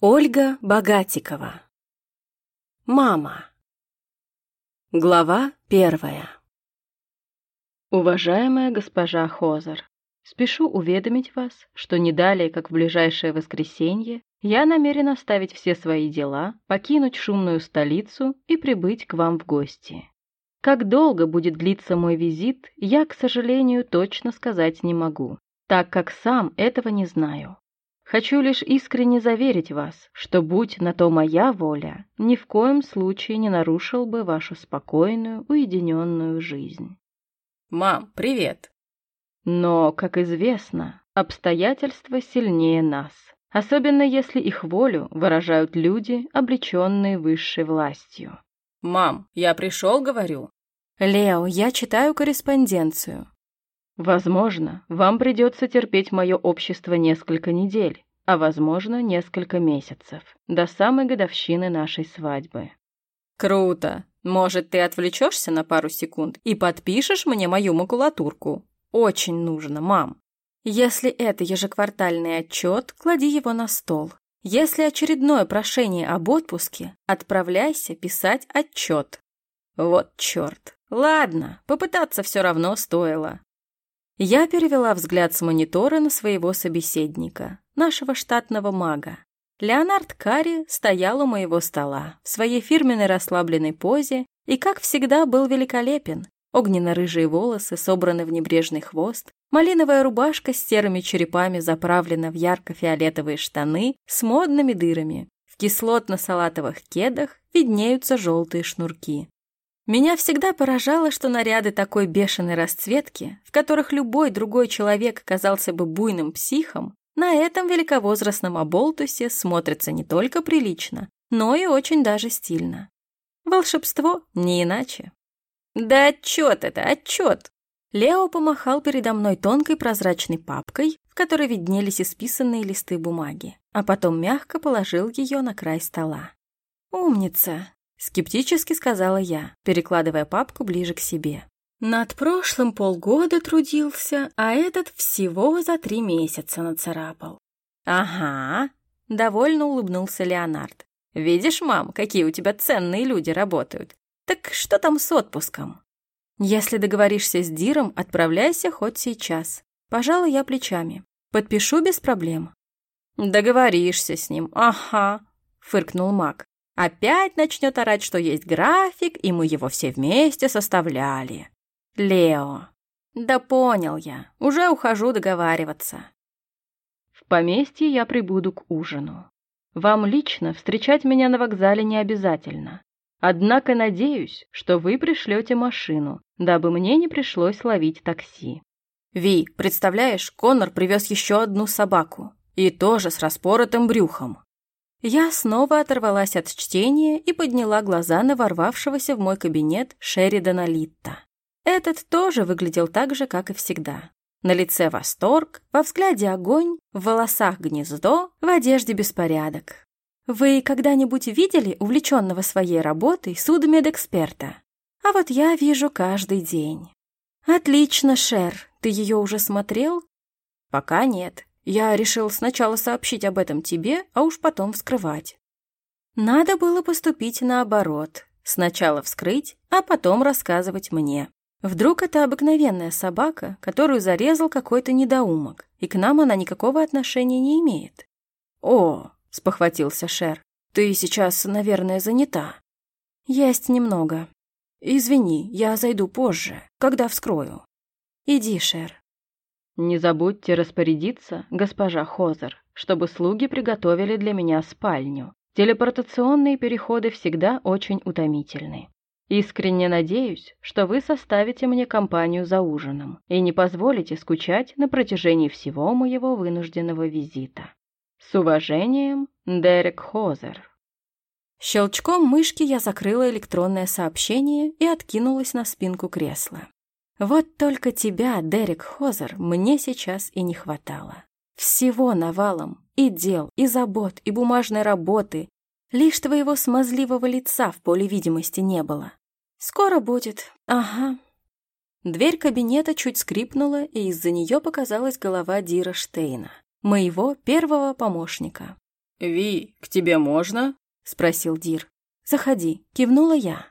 Ольга Богатикова. Мама. Глава первая. Уважаемая госпожа Хозер, спешу уведомить вас, что не далее, как в ближайшее воскресенье, я намерен оставить все свои дела, покинуть шумную столицу и прибыть к вам в гости. Как долго будет длиться мой визит, я, к сожалению, точно сказать не могу, так как сам этого не знаю. Хочу лишь искренне заверить вас, что, будь на то моя воля, ни в коем случае не нарушил бы вашу спокойную, уединенную жизнь. Мам, привет! Но, как известно, обстоятельства сильнее нас, особенно если их волю выражают люди, облеченные высшей властью. Мам, я пришел, говорю. Лео, я читаю корреспонденцию. Возможно, вам придется терпеть мое общество несколько недель, а возможно, несколько месяцев, до самой годовщины нашей свадьбы. Круто! Может, ты отвлечешься на пару секунд и подпишешь мне мою макулатурку? Очень нужно, мам. Если это ежеквартальный отчет, клади его на стол. Если очередное прошение об отпуске, отправляйся писать отчет. Вот черт. Ладно, попытаться все равно стоило. Я перевела взгляд с монитора на своего собеседника, нашего штатного мага. Леонард Карри стоял у моего стола в своей фирменной расслабленной позе и, как всегда, был великолепен. Огненно-рыжие волосы собраны в небрежный хвост, малиновая рубашка с серыми черепами заправлена в ярко-фиолетовые штаны с модными дырами. В кислотно-салатовых кедах виднеются желтые шнурки. Меня всегда поражало, что наряды такой бешеной расцветки, в которых любой другой человек казался бы буйным психом, на этом великовозрастном оболтусе смотрятся не только прилично, но и очень даже стильно. Волшебство не иначе. «Да отчет это, отчет!» Лео помахал передо мной тонкой прозрачной папкой, в которой виднелись исписанные листы бумаги, а потом мягко положил ее на край стола. «Умница!» Скептически сказала я, перекладывая папку ближе к себе. Над прошлым полгода трудился, а этот всего за три месяца нацарапал. Ага, довольно улыбнулся Леонард. Видишь, мам, какие у тебя ценные люди работают. Так что там с отпуском? Если договоришься с Диром, отправляйся хоть сейчас. Пожалуй, я плечами. Подпишу без проблем. Договоришься с ним, ага, фыркнул Мак. Опять начнет орать, что есть график, и мы его все вместе составляли. Лео. Да понял я. Уже ухожу договариваться. В поместье я прибуду к ужину. Вам лично встречать меня на вокзале не обязательно. Однако надеюсь, что вы пришлете машину, дабы мне не пришлось ловить такси. Ви, представляешь, Коннор привез еще одну собаку. И тоже с распоротым брюхом. Я снова оторвалась от чтения и подняла глаза на ворвавшегося в мой кабинет Шеридана Литта. Этот тоже выглядел так же, как и всегда. На лице восторг, во взгляде огонь, в волосах гнездо, в одежде беспорядок. Вы когда-нибудь видели увлеченного своей работой судмедэксперта? А вот я вижу каждый день. Отлично, Шер, ты ее уже смотрел? Пока нет. Я решил сначала сообщить об этом тебе, а уж потом вскрывать. Надо было поступить наоборот. Сначала вскрыть, а потом рассказывать мне. Вдруг это обыкновенная собака, которую зарезал какой-то недоумок, и к нам она никакого отношения не имеет. «О!» — спохватился Шер. «Ты сейчас, наверное, занята». «Есть немного. Извини, я зайду позже, когда вскрою». «Иди, Шер». «Не забудьте распорядиться, госпожа Хозер, чтобы слуги приготовили для меня спальню. Телепортационные переходы всегда очень утомительны. Искренне надеюсь, что вы составите мне компанию за ужином и не позволите скучать на протяжении всего моего вынужденного визита. С уважением, Дерек Хозер». Щелчком мышки я закрыла электронное сообщение и откинулась на спинку кресла. Вот только тебя, Дерек Хозер, мне сейчас и не хватало. Всего навалом, и дел, и забот, и бумажной работы. Лишь твоего смазливого лица в поле видимости не было. Скоро будет, ага. Дверь кабинета чуть скрипнула, и из-за нее показалась голова Дира Штейна, моего первого помощника. «Ви, к тебе можно?» — спросил Дир. «Заходи», — кивнула я.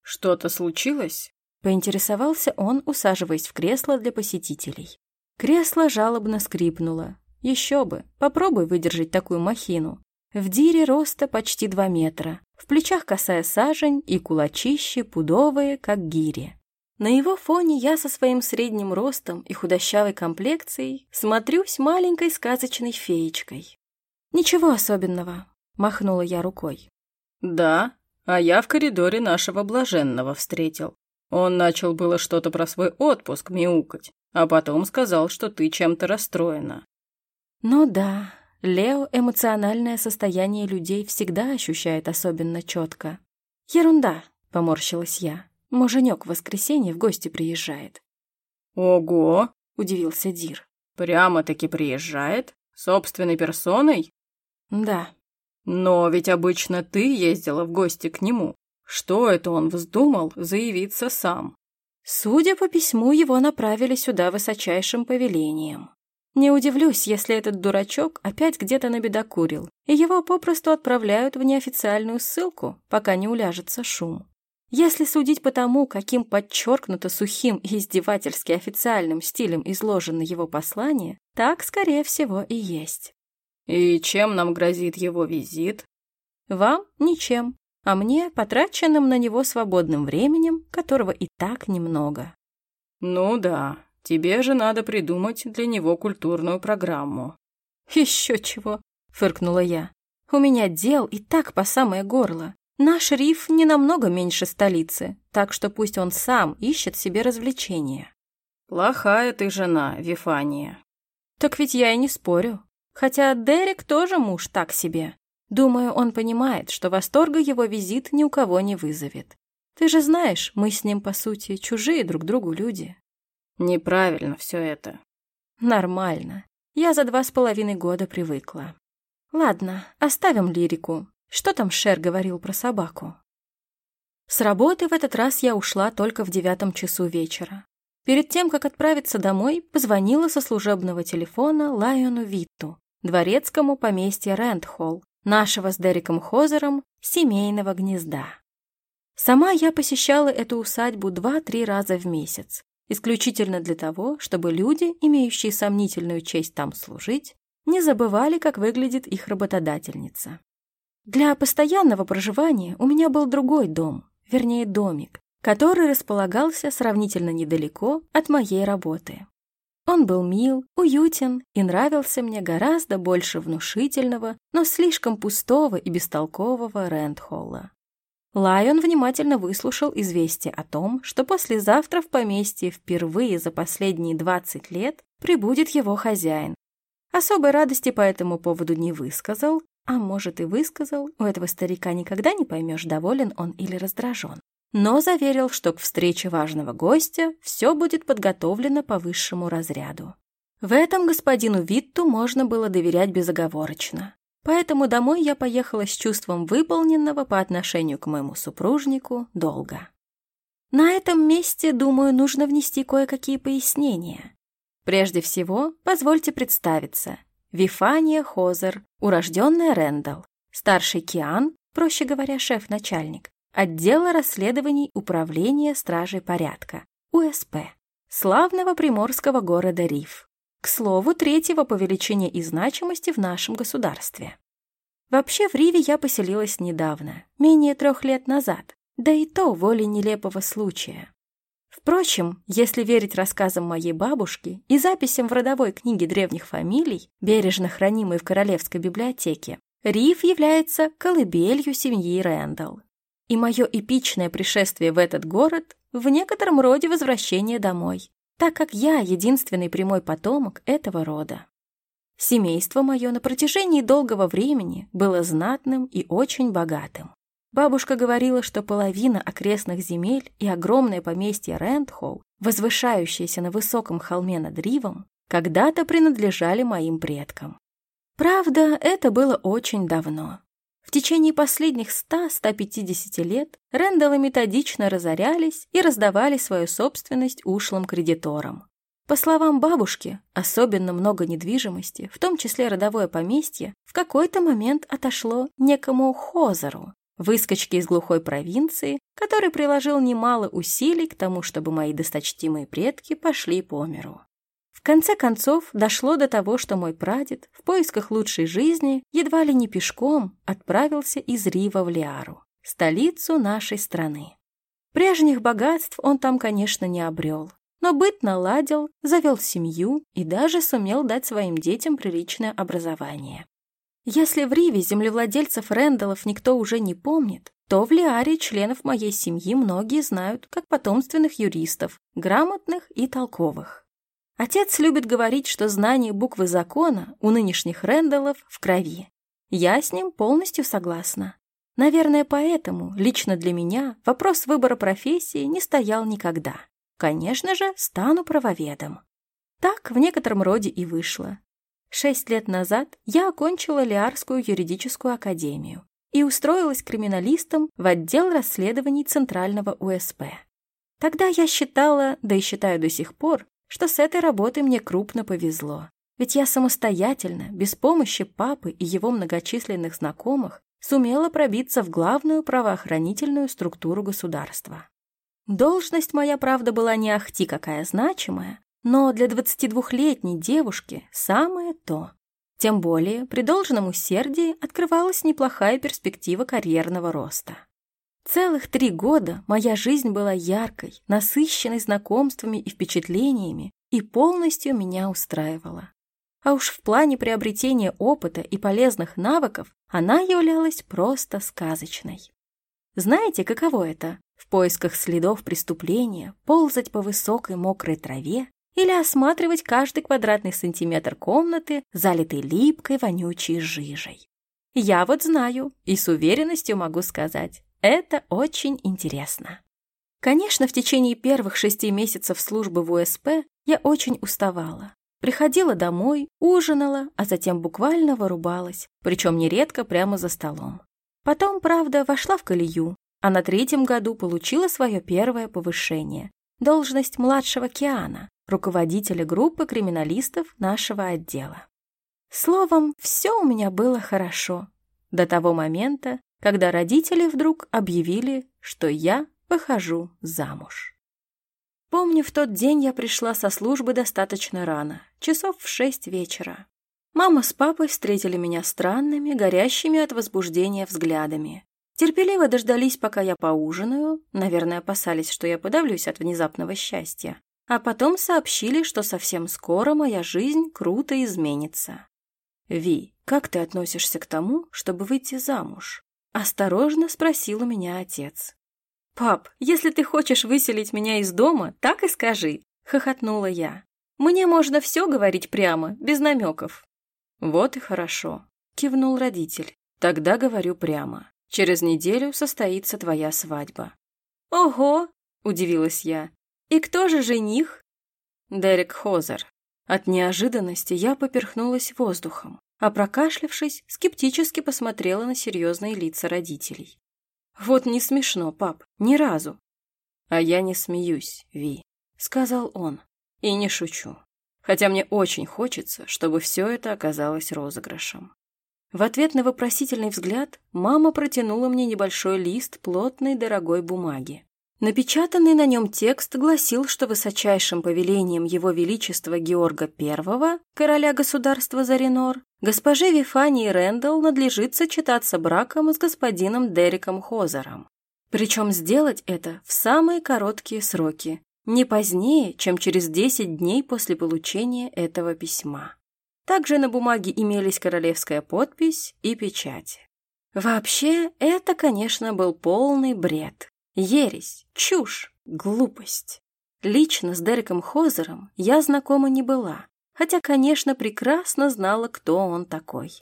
«Что-то случилось?» — поинтересовался он, усаживаясь в кресло для посетителей. Кресло жалобно скрипнуло. Еще бы, попробуй выдержать такую махину. В дире роста почти два метра, в плечах косая сажень и кулачищи пудовые, как гири. На его фоне я со своим средним ростом и худощавой комплекцией смотрюсь маленькой сказочной феечкой. «Ничего особенного», — махнула я рукой. «Да, а я в коридоре нашего блаженного встретил. Он начал было что-то про свой отпуск мяукать, а потом сказал, что ты чем-то расстроена». «Ну да, Лео эмоциональное состояние людей всегда ощущает особенно четко. Ерунда», — поморщилась я. Муженек в воскресенье в гости приезжает. Ого, удивился Дир. Прямо-таки приезжает? Собственной персоной? Да. Но ведь обычно ты ездила в гости к нему. Что это он вздумал заявиться сам? Судя по письму, его направили сюда высочайшим повелением. Не удивлюсь, если этот дурачок опять где-то набедокурил, и его попросту отправляют в неофициальную ссылку, пока не уляжется шум. Если судить по тому, каким подчеркнуто сухим и издевательски официальным стилем изложено его послание, так, скорее всего, и есть. «И чем нам грозит его визит?» «Вам – ничем, а мне – потраченным на него свободным временем, которого и так немного». «Ну да, тебе же надо придумать для него культурную программу». «Еще чего», – фыркнула я. «У меня дел и так по самое горло. Наш риф не намного меньше столицы, так что пусть он сам ищет себе развлечения. Плохая ты жена, Вифания. Так ведь я и не спорю. Хотя Дерек тоже муж так себе. Думаю, он понимает, что восторга его визит ни у кого не вызовет. Ты же знаешь, мы с ним, по сути, чужие друг другу люди. Неправильно все это. Нормально. Я за два с половиной года привыкла. Ладно, оставим лирику. Что там Шер говорил про собаку? С работы в этот раз я ушла только в девятом часу вечера. Перед тем, как отправиться домой, позвонила со служебного телефона Лайону Витту, дворецкому поместья Рэндхолл, нашего с Дереком Хозером семейного гнезда. Сама я посещала эту усадьбу два-три раза в месяц, исключительно для того, чтобы люди, имеющие сомнительную честь там служить, не забывали, как выглядит их работодательница. Для постоянного проживания у меня был другой дом, вернее домик, который располагался сравнительно недалеко от моей работы. Он был мил, уютен и нравился мне гораздо больше внушительного, но слишком пустого и бестолкового Рэндхолла. Лайон внимательно выслушал известие о том, что послезавтра в поместье впервые за последние 20 лет прибудет его хозяин. Особой радости по этому поводу не высказал, а может и высказал, у этого старика никогда не поймешь, доволен он или раздражен. Но заверил, что к встрече важного гостя все будет подготовлено по высшему разряду. В этом господину Витту можно было доверять безоговорочно. Поэтому домой я поехала с чувством выполненного по отношению к моему супружнику долга. На этом месте, думаю, нужно внести кое-какие пояснения. Прежде всего, позвольте представиться. Вифания Хозер, урожденная Рэндалл, старший Киан, проще говоря, шеф-начальник, отдела расследований Управления Стражей Порядка, УСП, славного приморского города Риф. К слову, третьего по величине и значимости в нашем государстве. Вообще в Риве я поселилась недавно, менее трех лет назад, да и то волей нелепого случая. Впрочем, если верить рассказам моей бабушки и записям в родовой книге древних фамилий, бережно хранимой в Королевской библиотеке, Риф является колыбелью семьи Рэндалл. И мое эпичное пришествие в этот город в некотором роде возвращение домой, так как я единственный прямой потомок этого рода. Семейство мое на протяжении долгого времени было знатным и очень богатым. Бабушка говорила, что половина окрестных земель и огромное поместье Рэндхолл, возвышающееся на высоком холме над Ривом, когда-то принадлежали моим предкам. Правда, это было очень давно. В течение последних 100-150 лет Рэндаллы методично разорялись и раздавали свою собственность ушлым кредиторам. По словам бабушки, особенно много недвижимости, в том числе родовое поместье, в какой-то момент отошло некому Хозеру, выскочке из глухой провинции, который приложил немало усилий к тому, чтобы мои досточтимые предки пошли по миру. Конце концов, дошло до того, что мой прадед в поисках лучшей жизни едва ли не пешком отправился из Рива в Лиару, столицу нашей страны. Прежних богатств он там, конечно, не обрел, но быт наладил, завел семью и даже сумел дать своим детям приличное образование. Если в Риве землевладельцев Рэндаллов никто уже не помнит, то в Лиаре членов моей семьи многие знают как потомственных юристов, грамотных и толковых. Отец любит говорить, что знание буквы закона у нынешних Рэндаллов в крови. Я с ним полностью согласна. Наверное, поэтому лично для меня вопрос выбора профессии не стоял никогда. Конечно же, стану правоведом. Так в некотором роде и вышло. Шесть лет назад я окончила Лиарскую юридическую академию и устроилась криминалистом в отдел расследований Центрального УСП. Тогда я считала, да и считаю до сих пор, что с этой работой мне крупно повезло. Ведь я самостоятельно, без помощи папы и его многочисленных знакомых, сумела пробиться в главную правоохранительную структуру государства. Должность моя, правда, была не ахти какая значимая, но для 22-летней девушки самое то. Тем более, при должном усердии открывалась неплохая перспектива карьерного роста. Целых три года моя жизнь была яркой, насыщенной знакомствами и впечатлениями и полностью меня устраивала. А уж в плане приобретения опыта и полезных навыков она являлась просто сказочной. Знаете, каково это? В поисках следов преступления ползать по высокой мокрой траве или осматривать каждый квадратный сантиметр комнаты, залитой липкой вонючей жижей. Я вот знаю и с уверенностью могу сказать, это очень интересно. Конечно, в течение первых шести месяцев службы в УСП я очень уставала. Приходила домой, ужинала, а затем буквально вырубалась, причем нередко прямо за столом. Потом, правда, вошла в колею, а на третьем году получила свое первое повышение – должность младшего Киана, руководителя группы криминалистов нашего отдела. Словом, все у меня было хорошо до того момента, когда родители вдруг объявили, что я выхожу замуж. Помню, в тот день я пришла со службы достаточно рано, часов в шесть вечера. Мама с папой встретили меня странными, горящими от возбуждения взглядами. Терпеливо дождались, пока я поужинаю, наверное, опасались, что я подавлюсь от внезапного счастья, а потом сообщили, что совсем скоро моя жизнь круто изменится. «Ви, как ты относишься к тому, чтобы выйти замуж?» Осторожно спросил у меня отец. «Пап, если ты хочешь выселить меня из дома, так и скажи», — хохотнула я. «Мне можно все говорить прямо, без намеков». «Вот и хорошо», — кивнул родитель. «Тогда говорю прямо. Через неделю состоится твоя свадьба». «Ого!» — удивилась я. «И кто же жених?» Дерек Хозер. От неожиданности я поперхнулась воздухом, а прокашлявшись, скептически посмотрела на серьезные лица родителей. «Вот не смешно, пап, ни разу». «А я не смеюсь, Ви», — сказал он. «И не шучу. Хотя мне очень хочется, чтобы все это оказалось розыгрышем». В ответ на вопросительный взгляд мама протянула мне небольшой лист плотной дорогой бумаги. Напечатанный на нем текст гласил, что высочайшим повелением Его Величества Георга I, короля государства Заринор, госпоже Вифании Рэндалл надлежит сочетаться браком с господином Дериком Хозером. Причем сделать это в самые короткие сроки, не позднее, чем через 10 дней после получения этого письма. Также на бумаге имелись королевская подпись и печать. Вообще, это, конечно, был полный бред. Ересь, чушь, глупость. Лично с Дереком Хозером я знакома не была, хотя, конечно, прекрасно знала, кто он такой.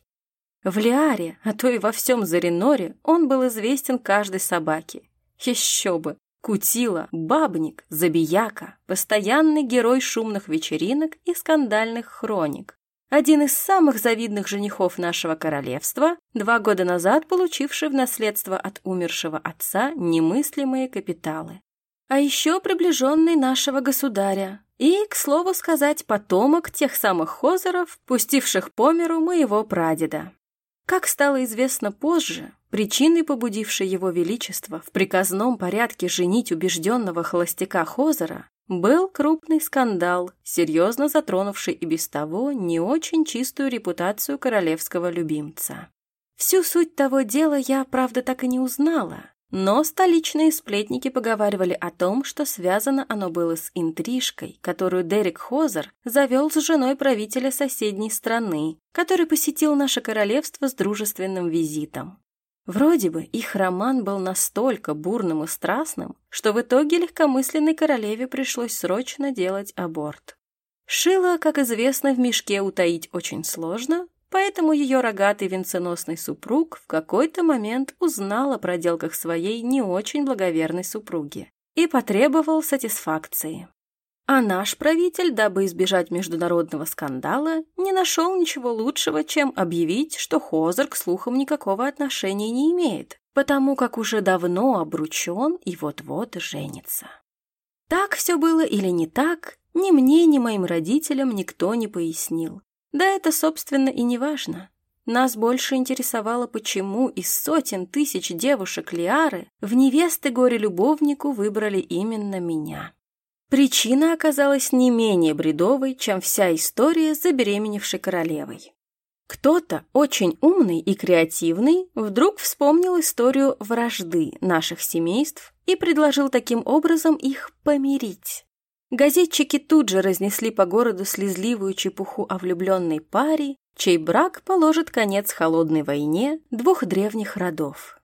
В Лиаре, а то и во всем Зариноре, он был известен каждой собаке. Еще бы! Кутила, бабник, забияка, постоянный герой шумных вечеринок и скандальных хроник один из самых завидных женихов нашего королевства, два года назад получивший в наследство от умершего отца немыслимые капиталы. а еще приближенный нашего государя и, к слову сказать, потомок тех самых Хозеров, пустивших по миру моего прадеда. Как стало известно позже, причиной, побудившей его величество в приказном порядке женить убежденного холостяка Хозера, был крупный скандал, серьезно затронувший и без того не очень чистую репутацию королевского любимца. Всю суть того дела я, правда, так и не узнала, но столичные сплетники поговаривали о том, что связано оно было с интрижкой, которую Дерек Хозер завел с женой правителя соседней страны, который посетил наше королевство с дружественным визитом. Вроде бы их роман был настолько бурным и страстным, что в итоге легкомысленной королеве пришлось срочно делать аборт. Шило, как известно, в мешке утаить очень сложно, поэтому ее рогатый венценосный супруг в какой-то момент узнал о проделках своей не очень благоверной супруги и потребовал сатисфакции. А наш правитель, дабы избежать международного скандала, не нашел ничего лучшего, чем объявить, что Хозер к слухам никакого отношения не имеет, потому как уже давно обручен и вот-вот женится. Так все было или не так, ни мне, ни моим родителям никто не пояснил. Да это, собственно, и не важно. Нас больше интересовало, почему из сотен тысяч девушек Лиары в невесты горе-любовнику выбрали именно меня. Причина оказалась не менее бредовой, чем вся история с забеременевшей королевой. Кто-то очень умный и креативный вдруг вспомнил историю вражды наших семейств и предложил таким образом их помирить. Газетчики тут же разнесли по городу слезливую чепуху о влюбленной паре, чей брак положит конец холодной войне двух древних родов.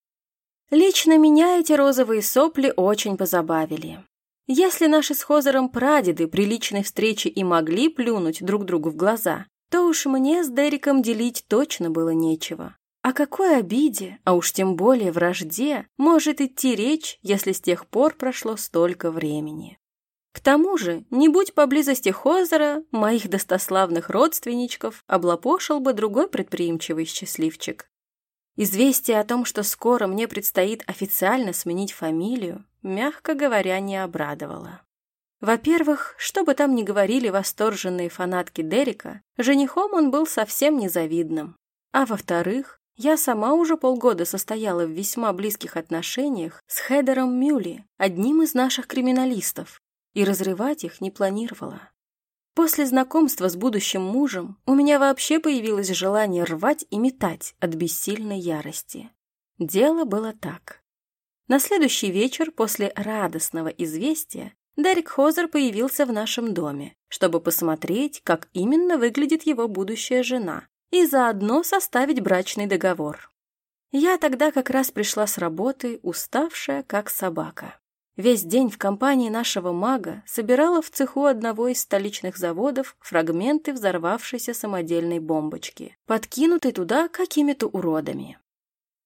Лично меня эти розовые сопли очень позабавили. Если наши с Хозером прадеды при личной встрече и могли плюнуть друг другу в глаза, то уж мне с Дериком делить точно было нечего. О какой обиде, а уж тем более вражде, может идти речь, если с тех пор прошло столько времени? К тому же, не будь поблизости Хозера, моих достославных родственничков облапошил бы другой предприимчивый счастливчик. Известие о том, что скоро мне предстоит официально сменить фамилию, мягко говоря, не обрадовало. Во-первых, что бы там ни говорили восторженные фанатки Дерека, женихом он был совсем незавидным. А во-вторых, я сама уже полгода состояла в весьма близких отношениях с Хедером Мюли, одним из наших криминалистов, и разрывать их не планировала. После знакомства с будущим мужем у меня вообще появилось желание рвать и метать от бессильной ярости. Дело было так. На следующий вечер после радостного известия Дарик Хозер появился в нашем доме, чтобы посмотреть, как именно выглядит его будущая жена, и заодно составить брачный договор. Я тогда как раз пришла с работы, уставшая, как собака. Весь день в компании нашего мага собирала в цеху одного из столичных заводов фрагменты взорвавшейся самодельной бомбочки, подкинутой туда какими-то уродами.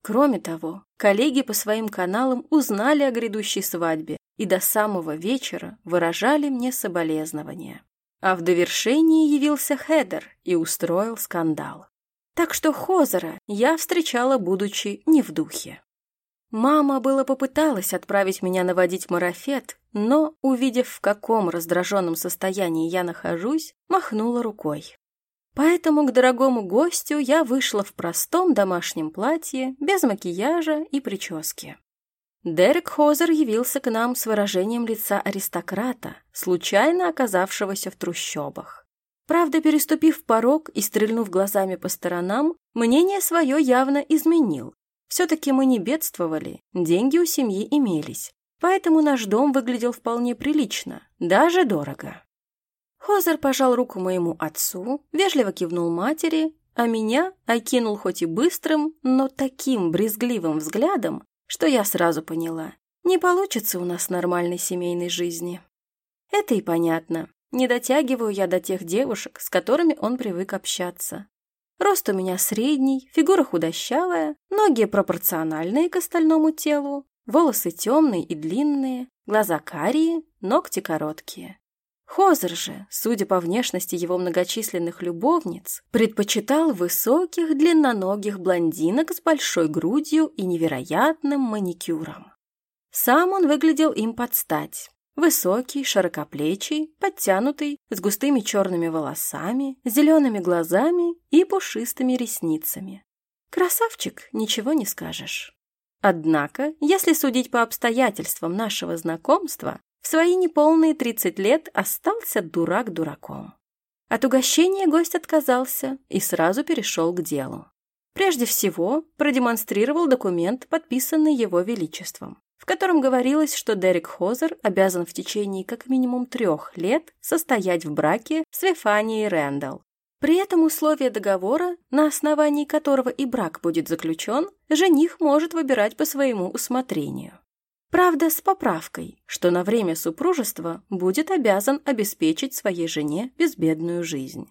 Кроме того, коллеги по своим каналам узнали о грядущей свадьбе и до самого вечера выражали мне соболезнования. А в довершении явился Хедер и устроил скандал. Так что Хозера я встречала, будучи не в духе. Мама было попыталась отправить меня наводить марафет, но, увидев, в каком раздраженном состоянии я нахожусь, махнула рукой. Поэтому к дорогому гостю я вышла в простом домашнем платье, без макияжа и прически. Дерек Хозер явился к нам с выражением лица аристократа, случайно оказавшегося в трущобах. Правда, переступив порог и стрельнув глазами по сторонам, мнение свое явно изменил. Все-таки мы не бедствовали, деньги у семьи имелись, поэтому наш дом выглядел вполне прилично, даже дорого. Хозер пожал руку моему отцу, вежливо кивнул матери, а меня окинул хоть и быстрым, но таким брезгливым взглядом, что я сразу поняла, не получится у нас нормальной семейной жизни. Это и понятно. Не дотягиваю я до тех девушек, с которыми он привык общаться. Рост у меня средний, фигура худощавая, ноги пропорциональные к остальному телу, волосы темные и длинные, глаза карие, ногти короткие. Хозер же, судя по внешности его многочисленных любовниц, предпочитал высоких длинноногих блондинок с большой грудью и невероятным маникюром. Сам он выглядел им под стать. Высокий, широкоплечий, подтянутый, с густыми черными волосами, зелеными глазами и пушистыми ресницами. Красавчик, ничего не скажешь. Однако, если судить по обстоятельствам нашего знакомства, в свои неполные 30 лет остался дурак дураком. От угощения гость отказался и сразу перешел к делу. Прежде всего, продемонстрировал документ, подписанный его величеством, в котором говорилось, что Дерек Хозер обязан в течение как минимум трех лет состоять в браке с Вифанией Рэндалл. При этом условие договора, на основании которого и брак будет заключен, жених может выбирать по своему усмотрению. Правда, с поправкой, что на время супружества будет обязан обеспечить своей жене безбедную жизнь.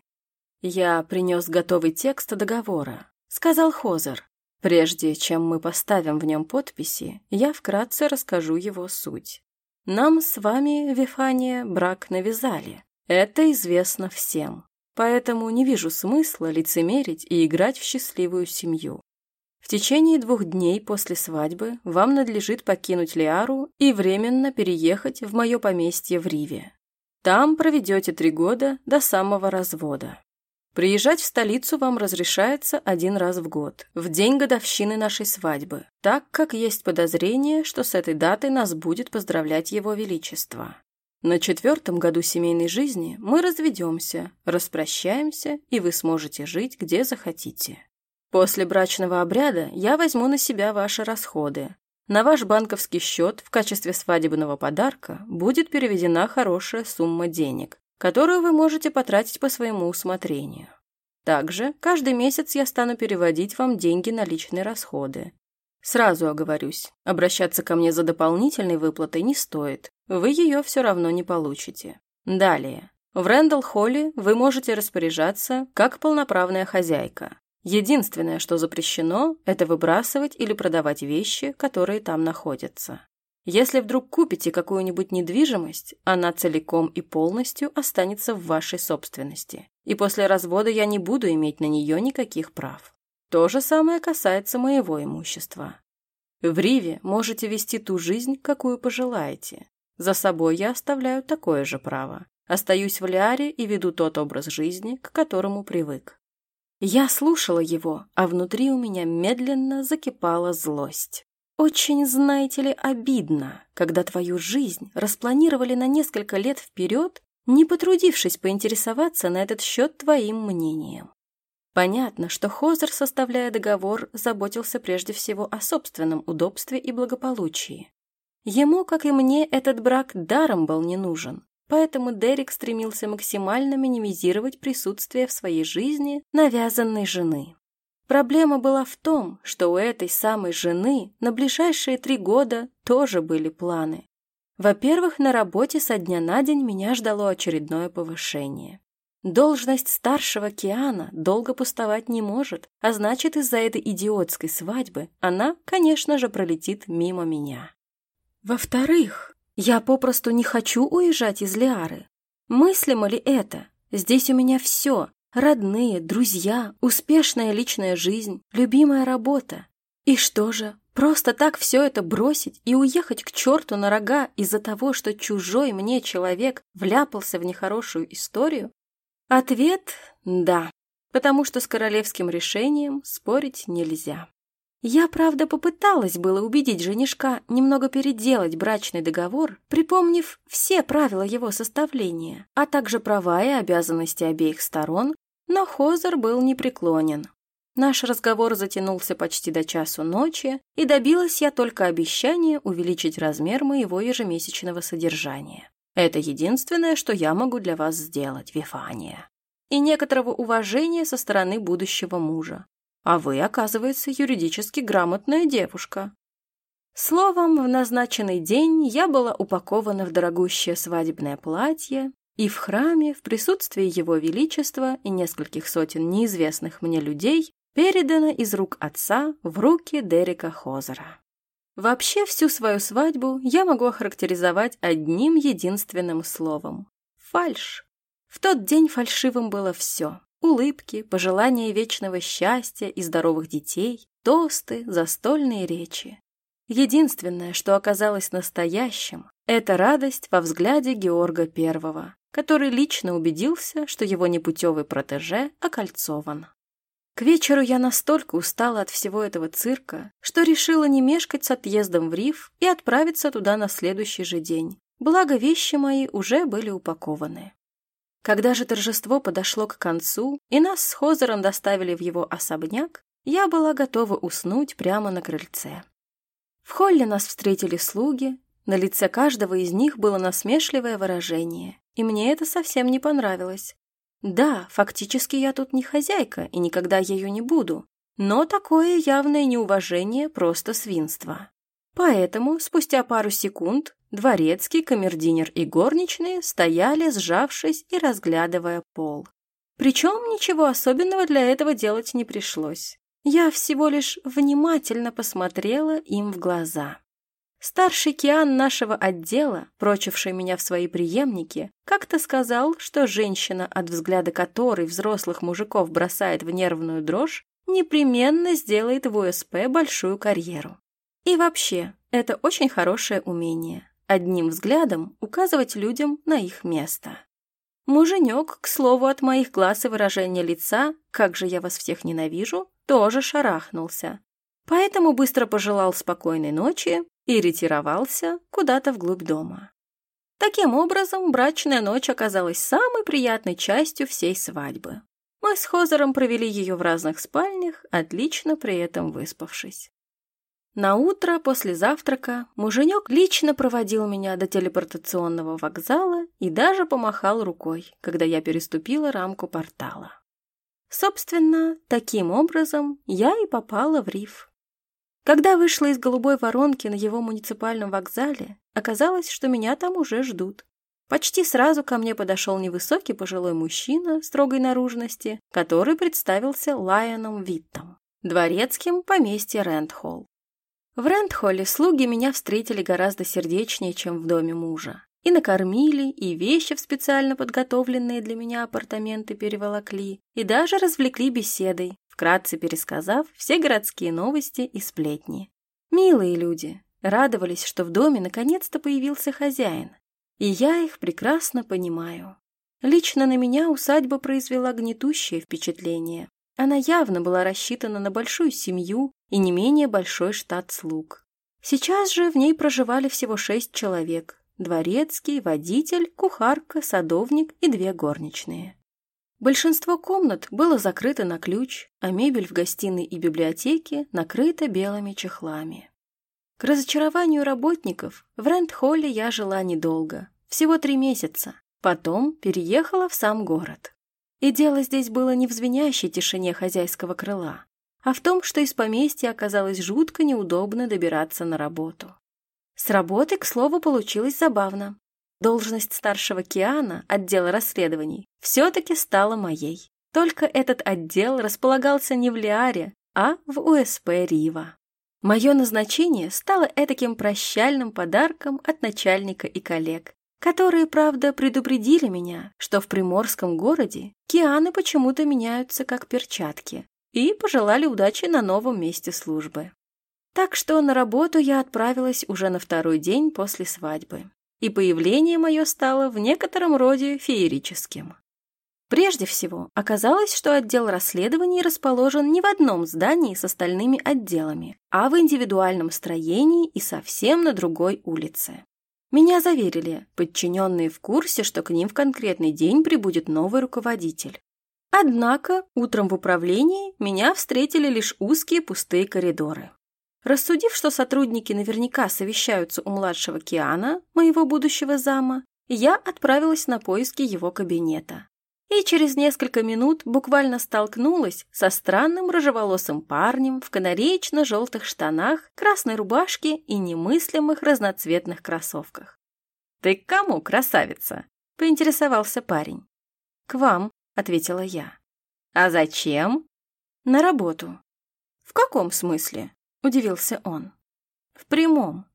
«Я принес готовый текст договора», — сказал Хозер. «Прежде чем мы поставим в нем подписи, я вкратце расскажу его суть. Нам с вами, Вифания, брак навязали. Это известно всем. Поэтому не вижу смысла лицемерить и играть в счастливую семью. В течение двух дней после свадьбы вам надлежит покинуть Лиару и временно переехать в мое поместье в Риве. Там проведете три года до самого развода. Приезжать в столицу вам разрешается один раз в год, в день годовщины нашей свадьбы, так как есть подозрение, что с этой датой нас будет поздравлять Его Величество. На четвертом году семейной жизни мы разведемся, распрощаемся, и вы сможете жить, где захотите. После брачного обряда я возьму на себя ваши расходы. На ваш банковский счет в качестве свадебного подарка будет переведена хорошая сумма денег, которую вы можете потратить по своему усмотрению. Также каждый месяц я стану переводить вам деньги на личные расходы. Сразу оговорюсь, обращаться ко мне за дополнительной выплатой не стоит, вы ее все равно не получите. Далее. В Рэндалл-Холле вы можете распоряжаться как полноправная хозяйка. Единственное, что запрещено, это выбрасывать или продавать вещи, которые там находятся. Если вдруг купите какую-нибудь недвижимость, она целиком и полностью останется в вашей собственности. И после развода я не буду иметь на нее никаких прав. То же самое касается моего имущества. В Риве можете вести ту жизнь, какую пожелаете. За собой я оставляю такое же право. Остаюсь в Лиаре и веду тот образ жизни, к которому привык. Я слушала его, а внутри у меня медленно закипала злость. Очень, знаете ли, обидно, когда твою жизнь распланировали на несколько лет вперед, не потрудившись поинтересоваться на этот счет твоим мнением. Понятно, что Хозер, составляя договор, заботился прежде всего о собственном удобстве и благополучии. Ему, как и мне, этот брак даром был не нужен, поэтому Дерек стремился максимально минимизировать присутствие в своей жизни навязанной жены. Проблема была в том, что у этой самой жены на ближайшие три года тоже были планы. Во-первых, на работе со дня на день меня ждало очередное повышение. Должность старшего Киана долго пустовать не может, а значит, из-за этой идиотской свадьбы она, конечно же, пролетит мимо меня. Во-вторых, я попросту не хочу уезжать из Лиары. Мыслимо ли это? Здесь у меня все. Родные, друзья, успешная личная жизнь, любимая работа. И что же, просто так все это бросить и уехать к черту на рога из-за того, что чужой мне человек вляпался в нехорошую историю? Ответ – да, потому что с королевским решением спорить нельзя. Я, правда, попыталась было убедить женишка немного переделать брачный договор, припомнив все правила его составления, а также права и обязанности обеих сторон, но Хозер был непреклонен. Наш разговор затянулся почти до часу ночи, и добилась я только обещания увеличить размер моего ежемесячного содержания. Это единственное, что я могу для вас сделать, Вифания. И некоторого уважения со стороны будущего мужа. А вы, оказывается, юридически грамотная девушка. Словом, в назначенный день я была упакована в дорогущее свадебное платье, и в храме, в присутствии Его Величества и нескольких сотен неизвестных мне людей, передана из рук отца в руки Дерека Хозера. Вообще всю свою свадьбу я могу охарактеризовать одним единственным словом – фальш. В тот день фальшивым было все. Улыбки, пожелания вечного счастья и здоровых детей, тосты, застольные речи. Единственное, что оказалось настоящим, Это радость во взгляде Георга Первого, который лично убедился, что его непутевый протеже окольцован. К вечеру я настолько устала от всего этого цирка, что решила не мешкать с отъездом в Риф и отправиться туда на следующий же день. Благо, вещи мои уже были упакованы. Когда же торжество подошло к концу, и нас с Хозером доставили в его особняк, я была готова уснуть прямо на крыльце. В холле нас встретили слуги, на лице каждого из них было насмешливое выражение, и мне это совсем не понравилось. Да, фактически я тут не хозяйка и никогда ею не буду, но такое явное неуважение – просто свинство. Поэтому спустя пару секунд дворецкий, камердинер и горничные стояли, сжавшись и разглядывая пол. Причем ничего особенного для этого делать не пришлось. Я всего лишь внимательно посмотрела им в глаза. Старший Киан нашего отдела, прочивший меня в свои преемники, как-то сказал, что женщина, от взгляда которой взрослых мужиков бросает в нервную дрожь, непременно сделает в УСП большую карьеру. И вообще, это очень хорошее умение – одним взглядом указывать людям на их место. Муженек, к слову, от моих глаз и выражения лица, как же я вас всех ненавижу, тоже шарахнулся. Поэтому быстро пожелал спокойной ночи и ретировался куда-то вглубь дома. Таким образом, брачная ночь оказалась самой приятной частью всей свадьбы. Мы с Хозером провели ее в разных спальнях, отлично при этом выспавшись. На утро после завтрака муженек лично проводил меня до телепортационного вокзала и даже помахал рукой, когда я переступила рамку портала. Собственно, таким образом я и попала в риф. Когда вышла из голубой воронки на его муниципальном вокзале, оказалось, что меня там уже ждут. Почти сразу ко мне подошел невысокий пожилой мужчина строгой наружности, который представился Лайоном Виттом, дворецким поместья Рэндхолл. В Рэндхолле слуги меня встретили гораздо сердечнее, чем в доме мужа. И накормили, и вещи в специально подготовленные для меня апартаменты переволокли, и даже развлекли беседой, вкратце пересказав все городские новости и сплетни. Милые люди, радовались, что в доме наконец-то появился хозяин. И я их прекрасно понимаю. Лично на меня усадьба произвела гнетущее впечатление. Она явно была рассчитана на большую семью и не менее большой штат слуг. Сейчас же в ней проживали всего шесть человек. Дворецкий, водитель, кухарка, садовник и две горничные. Большинство комнат было закрыто на ключ, а мебель в гостиной и библиотеке накрыта белыми чехлами. К разочарованию работников в Рент-Холле я жила недолго, всего три месяца. Потом переехала в сам город. И дело здесь было не в звенящей тишине хозяйского крыла, а в том, что из поместья оказалось жутко неудобно добираться на работу. С работы, к слову, получилось забавно. Должность старшего Киана, отдела расследований, все-таки стала моей. Только этот отдел располагался не в Лиаре, а в УСП Рива. Мое назначение стало этаким прощальным подарком от начальника и коллег, которые, правда, предупредили меня, что в приморском городе Кианы почему-то меняются как перчатки, и пожелали удачи на новом месте службы. Так что на работу я отправилась уже на второй день после свадьбы и появление мое стало в некотором роде феерическим. Прежде всего, оказалось, что отдел расследований расположен не в одном здании с остальными отделами, а в индивидуальном строении и совсем на другой улице. Меня заверили, подчиненные в курсе, что к ним в конкретный день прибудет новый руководитель. Однако утром в управлении меня встретили лишь узкие пустые коридоры. Рассудив, что сотрудники наверняка совещаются у младшего Киана, моего будущего зама, я отправилась на поиски его кабинета. И через несколько минут буквально столкнулась со странным рыжеволосым парнем в канареечно-желтых штанах, красной рубашке и немыслимых разноцветных кроссовках. «Ты к кому, красавица?» – поинтересовался парень. «К вам», – ответила я. «А зачем?» «На работу». «В каком смысле?» — удивился он. «В прямом».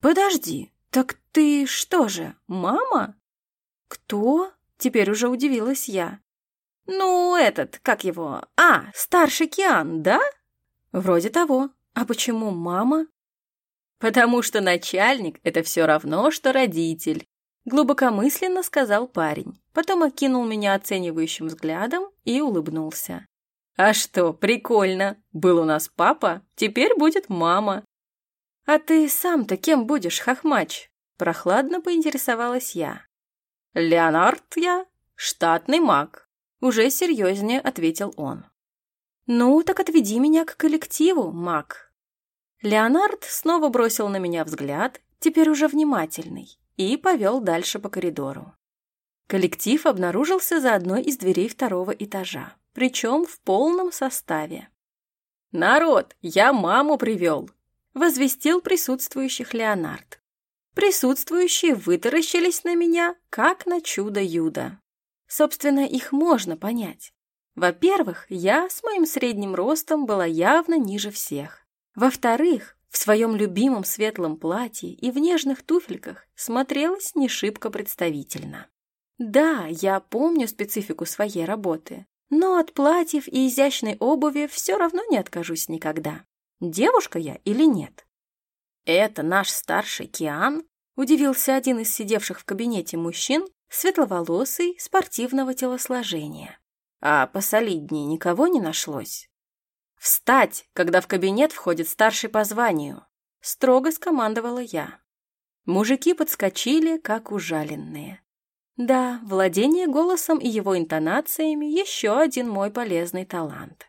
«Подожди, так ты что же, мама?» «Кто?» — теперь уже удивилась я. «Ну, этот, как его? А, старший Киан, да?» «Вроде того. А почему мама?» Потому что начальник — это все равно, что родитель. Глубокомысленно сказал парень, потом окинул меня оценивающим взглядом и улыбнулся. «А что, прикольно. Был у нас папа, теперь будет мама». «А ты сам-то кем будешь, хохмач?» Прохладно поинтересовалась я. «Леонард я, штатный маг», — уже серьезнее ответил он. «Ну, так отведи меня к коллективу, маг». Леонард снова бросил на меня взгляд, теперь уже внимательный, и повел дальше по коридору. Коллектив обнаружился за одной из дверей второго этажа, причем в полном составе. «Народ, я маму привел!» — возвестил присутствующих Леонард. Присутствующие вытаращились на меня, как на чудо-юдо. Собственно, их можно понять. Во-первых, я с моим средним ростом была явно ниже всех. Во-вторых, в своем любимом светлом платье и в нежных туфельках смотрелась не шибко представительно. Да, я помню специфику своей работы, но от платьев и изящной обуви все равно не откажусь никогда. Девушка я или нет? «Это наш старший Киан?» – удивился один из сидевших в кабинете мужчин, светловолосый, спортивного телосложения. «А посолиднее никого не нашлось?» «Встать, когда в кабинет входит старший по званию!» – строго скомандовала я. Мужики подскочили, как ужаленные. Да, владение голосом и его интонациями – еще один мой полезный талант.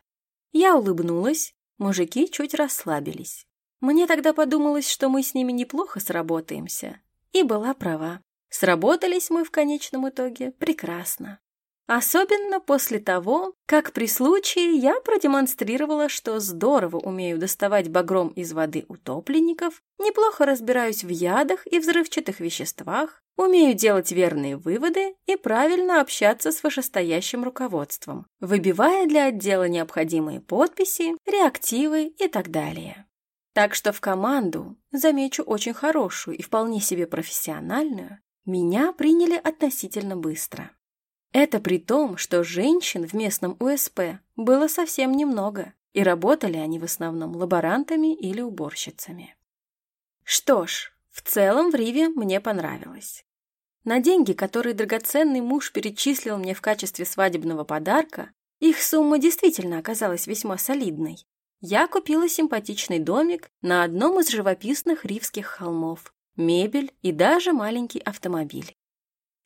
Я улыбнулась, мужики чуть расслабились. Мне тогда подумалось, что мы с ними неплохо сработаемся. И была права. Сработались мы в конечном итоге прекрасно. Особенно после того, как при случае я продемонстрировала, что здорово умею доставать багром из воды утопленников, неплохо разбираюсь в ядах и взрывчатых веществах, умею делать верные выводы и правильно общаться с вышестоящим руководством, выбивая для отдела необходимые подписи, реактивы и так далее. Так что в команду, замечу, очень хорошую и вполне себе профессиональную, меня приняли относительно быстро. Это при том, что женщин в местном УСП было совсем немного, и работали они в основном лаборантами или уборщицами. Что ж, в целом в Риве мне понравилось. На деньги, которые драгоценный муж перечислил мне в качестве свадебного подарка, их сумма действительно оказалась весьма солидной, я купила симпатичный домик на одном из живописных ривских холмов, мебель и даже маленький автомобиль.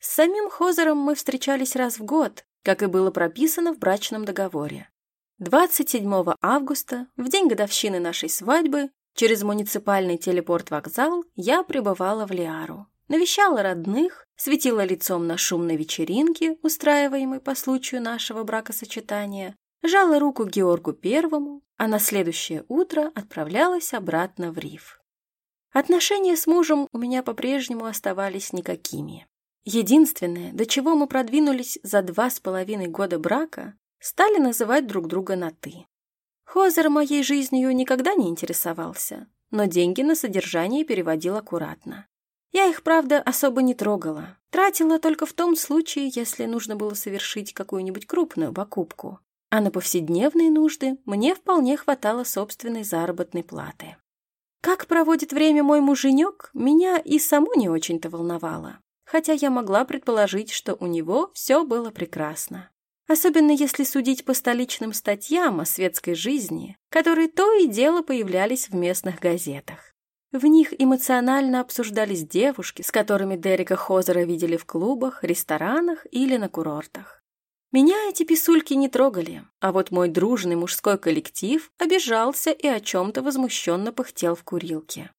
С самим Хозером мы встречались раз в год, как и было прописано в брачном договоре. 27 августа, в день годовщины нашей свадьбы, через муниципальный телепорт-вокзал я прибывала в Лиару. Навещала родных, светила лицом на шумной вечеринке, устраиваемой по случаю нашего бракосочетания, жала руку Георгу Первому, а на следующее утро отправлялась обратно в Риф. Отношения с мужем у меня по-прежнему оставались никакими. Единственное, до чего мы продвинулись за два с половиной года брака, стали называть друг друга на «ты». Хозер моей жизнью никогда не интересовался, но деньги на содержание переводил аккуратно. Я их, правда, особо не трогала. Тратила только в том случае, если нужно было совершить какую-нибудь крупную покупку а на повседневные нужды мне вполне хватало собственной заработной платы. Как проводит время мой муженек, меня и саму не очень-то волновало, хотя я могла предположить, что у него все было прекрасно. Особенно если судить по столичным статьям о светской жизни, которые то и дело появлялись в местных газетах. В них эмоционально обсуждались девушки, с которыми Дерека Хозера видели в клубах, ресторанах или на курортах. Меня эти писульки не трогали, а вот мой дружный мужской коллектив обижался и о чем-то возмущенно пыхтел в курилке.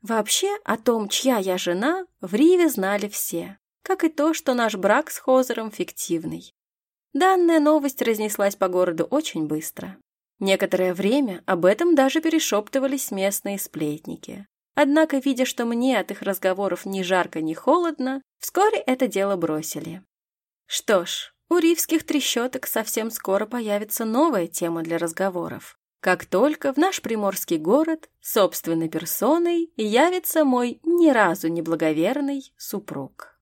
Вообще, о том, чья я жена, в Риве знали все, как и то, что наш брак с Хозером фиктивный. Данная новость разнеслась по городу очень быстро. Некоторое время об этом даже перешептывались местные сплетники. Однако, видя, что мне от их разговоров ни жарко, ни холодно, вскоре это дело бросили. Что ж, у ривских трещоток совсем скоро появится новая тема для разговоров. Как только в наш приморский город собственной персоной явится мой ни разу не благоверный супруг.